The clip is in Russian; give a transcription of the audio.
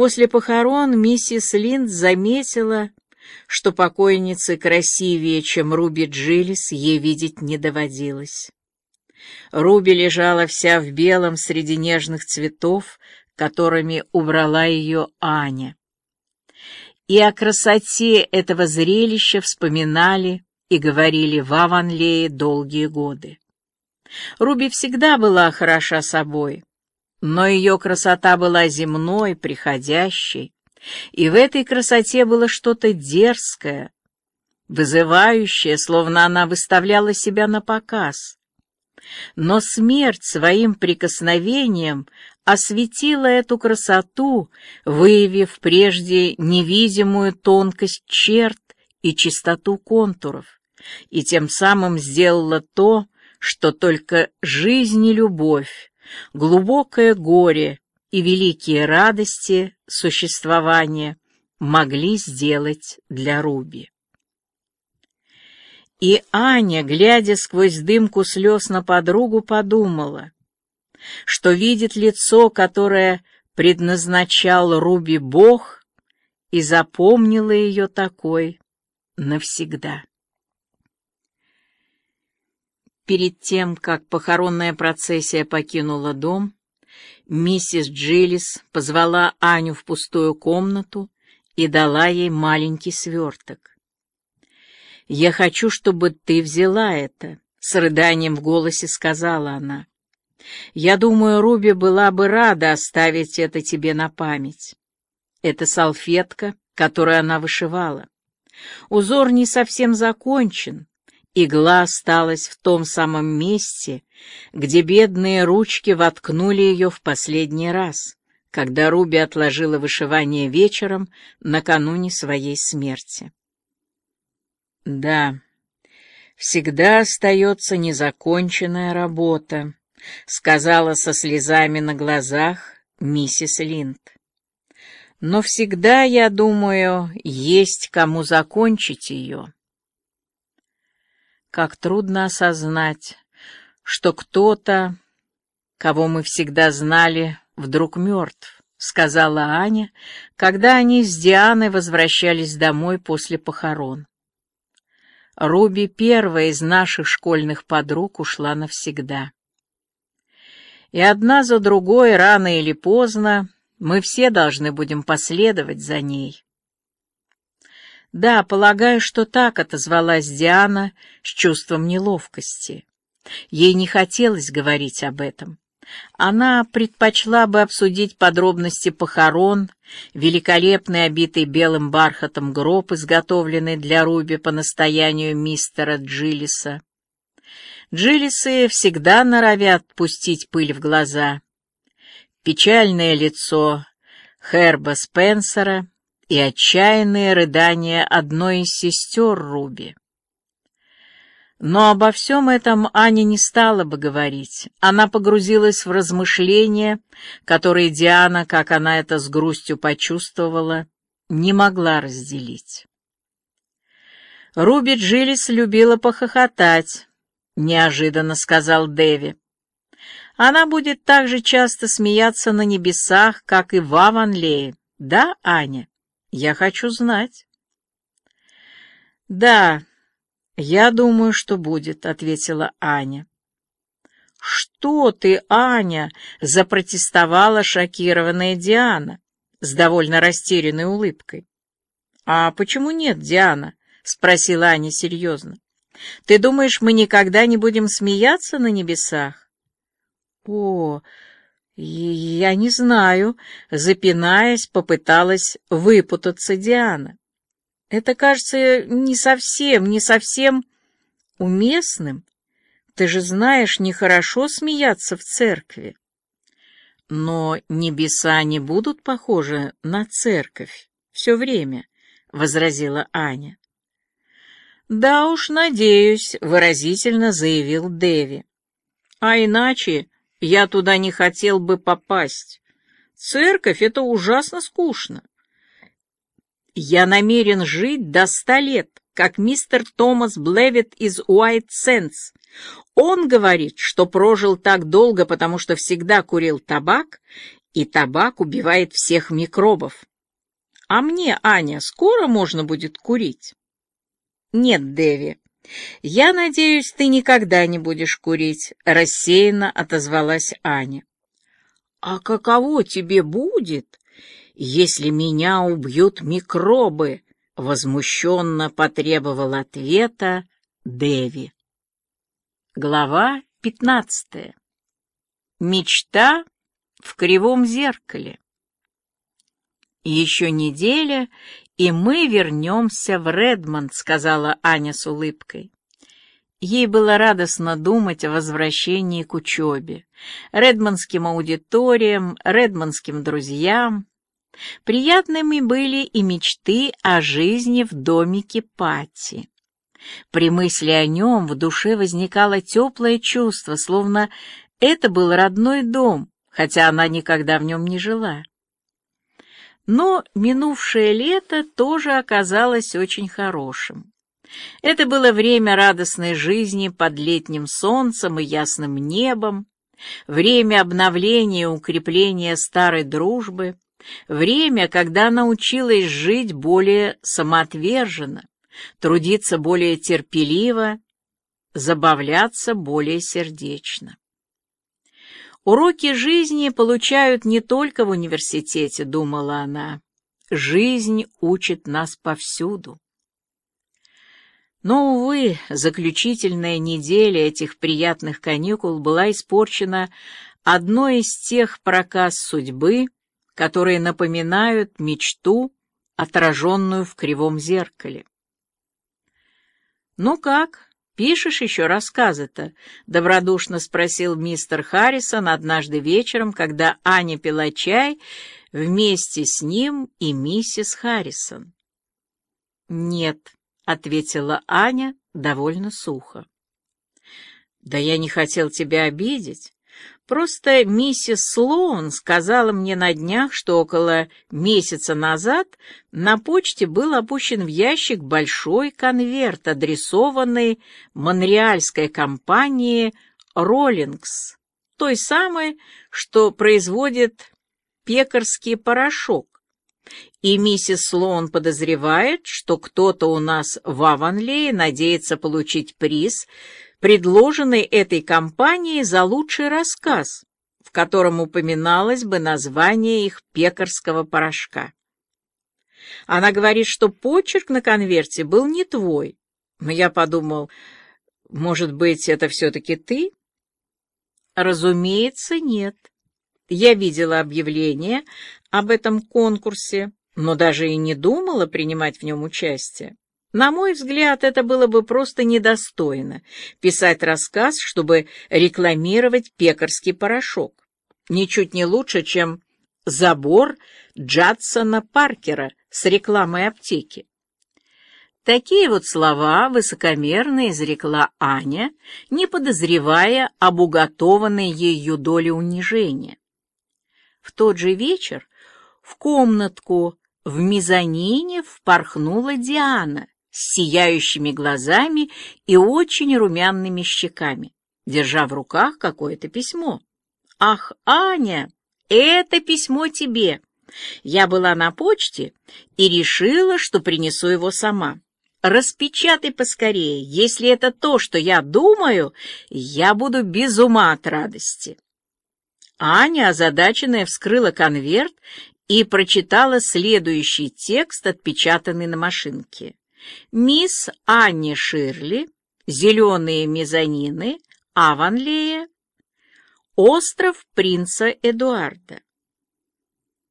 После похорон миссис Линд заметила, что покойницы красивее, чем Руби Джилис, ей видеть не доводилось. Руби лежала вся в белом среди нежных цветов, которыми убрала ее Аня. И о красоте этого зрелища вспоминали и говорили в Аванлее долгие годы. Руби всегда была хороша собой, но ее красота была земной, приходящей, и в этой красоте было что-то дерзкое, вызывающее, словно она выставляла себя на показ. Но смерть своим прикосновением осветила эту красоту, выявив прежде невидимую тонкость черт и чистоту контуров, и тем самым сделала то, что только жизнь и любовь, глубокое горе и великие радости существования могли сделать для Руби. И Аня, глядя сквозь дымку слез на подругу, подумала, что видит лицо, которое предназначал Руби Бог, и запомнила ее такой навсегда. Перед тем, как похоронная процессия покинула дом, миссис Джилlis позвала Аню в пустую комнату и дала ей маленький сверток. «Я хочу, чтобы ты взяла это», — с рыданием в голосе сказала она. «Я думаю, Руби была бы рада оставить это тебе на память. Это салфетка, которую она вышивала. Узор не совсем закончен, Игла осталась в том самом месте, где бедные ручки воткнули ее в последний раз, когда Руби отложила вышивание вечером накануне своей смерти. Да, всегда остается незаконченная работа, сказала со слезами на глазах миссис Линд. Но всегда, я думаю, есть кому закончить ее. Как трудно осознать, что кто-то, кого мы всегда знали, вдруг мертв, сказала Аня, когда они с Дианой возвращались домой после похорон. Руби, первая из наших школьных подруг, ушла навсегда. И одна за другой, рано или поздно, мы все должны будем последовать за ней. «Да, полагаю, что так», — отозвалась Диана с чувством неловкости. Ей не хотелось говорить об этом. Она предпочла бы обсудить подробности похорон, великолепный обитый белым бархатом гроб, изготовленный для Руби по настоянию мистера Джиллиса. Джиллисы всегда норовят пустить пыль в глаза. Печальное лицо Херба Спенсера — и отчаянные рыдания одной из сестер Руби. Но обо всем этом Аня не стала бы говорить. Она погрузилась в размышления, которые Диана, как она это с грустью почувствовала, не могла разделить. Руби Джилис любила похохотать, неожиданно сказал Дэви. Она будет так же часто смеяться на небесах, как и в Аванлее. Да, Аня? Я хочу знать. Да, я думаю, что будет, ответила Аня. Что ты, Аня? запротестовала шокированная Диана с довольно растерянной улыбкой. А почему нет, Диана? спросила Аня серьезно. Ты думаешь, мы никогда не будем смеяться на небесах? О, «Я не знаю», — запинаясь, попыталась выпутаться Диана. «Это кажется не совсем, не совсем уместным. Ты же знаешь, нехорошо смеяться в церкви». «Но небеса не будут похожи на церковь все время», — возразила Аня. «Да уж, надеюсь», — выразительно заявил Дэви. «А иначе я туда не хотел бы попасть. Церковь — это ужасно скучно. Я намерен жить до ста лет, как мистер Томас Блевит из Уайт Сенс. Он говорит, что прожил так долго, потому что всегда курил табак и табак убивает всех микробов. А мне, Аня, скоро можно будет курить? Нет, Дэви. Я надеюсь, ты никогда не будешь курить, рассеянно отозвалась Аня. А каково тебе будет, если меня убьют микробы? Возмущенно потребовал ответа Дэви. Глава пятнадцатая. Мечта в кривом зеркале. Еще неделя, и мы вернемся в Редмонд, сказала Аня с улыбкой. Ей было радостно думать о возвращении к учебе, редмондским аудиториям, редмондским друзьям. Приятными были и мечты о жизни в домике Пати. При мысли о нем в душе возникало теплое чувство, словно это был родной дом, хотя она никогда в нем не жила. Но минувшее лето тоже оказалось очень хорошим. Это было время радостной жизни под летним солнцем и ясным небом, время обновления и укрепления старой дружбы, время, когда она училась жить более самоотверженно, трудиться более терпеливо, забавляться более сердечно. Уроки жизни получают не только в университете, думала она. Жизнь учит нас повсюду. Но, увы, заключительная неделя этих приятных каникул была испорчена одной из тех проказ судьбы, которые напоминают мечту, отраженную в кривом зеркале. «Ну как?» «Пишешь еще рассказы-то?» — добродушно спросил мистер Харрисон однажды вечером, когда Аня пила чай вместе с ним и миссис Харрисон. «Нет», — ответила Аня довольно сухо. «Да я не хотел тебя обидеть. Просто миссис Слоун сказала мне на днях, что около месяца назад на почте был опущен в ящик большой конверт, адресованный монреальской компании «Роллингс», той самой, что производит пекарский порошок. И миссис Слоун подозревает, что кто-то у нас в Аванлее надеется получить приз — предложенный этой компанией за лучший рассказ, в котором упоминалось бы название их пекарского порошка. Она говорит, что почерк на конверте был не твой. Но я подумал, может быть, это все-таки ты? Разумеется, нет. Я видела объявление об этом конкурсе, но даже и не думала принимать в нем участие. На мой взгляд, это было бы просто недостойно — писать рассказ, чтобы рекламировать пекарский порошок. Ничуть не лучше, чем забор Джадсона Паркера с рекламой аптеки. Такие вот слова высокомерно изрекла Аня, не подозревая об уготованной ею доле унижения. В тот же вечер в комнатку в мезонине впорхнула Диана с сияющими глазами и очень румяными щеками, держа в руках какое-то письмо. «Ах, Аня, это письмо тебе! Я была на почте и решила, что принесу его сама. Распечатай поскорее. Если это то, что я думаю, я буду без ума от радости». Аня, озадаченная, вскрыла конверт и прочитала следующий текст, отпечатанный на машинке. Мисс Анни Ширли, зеленые мезонины, Аванлея, остров принца Эдуарда.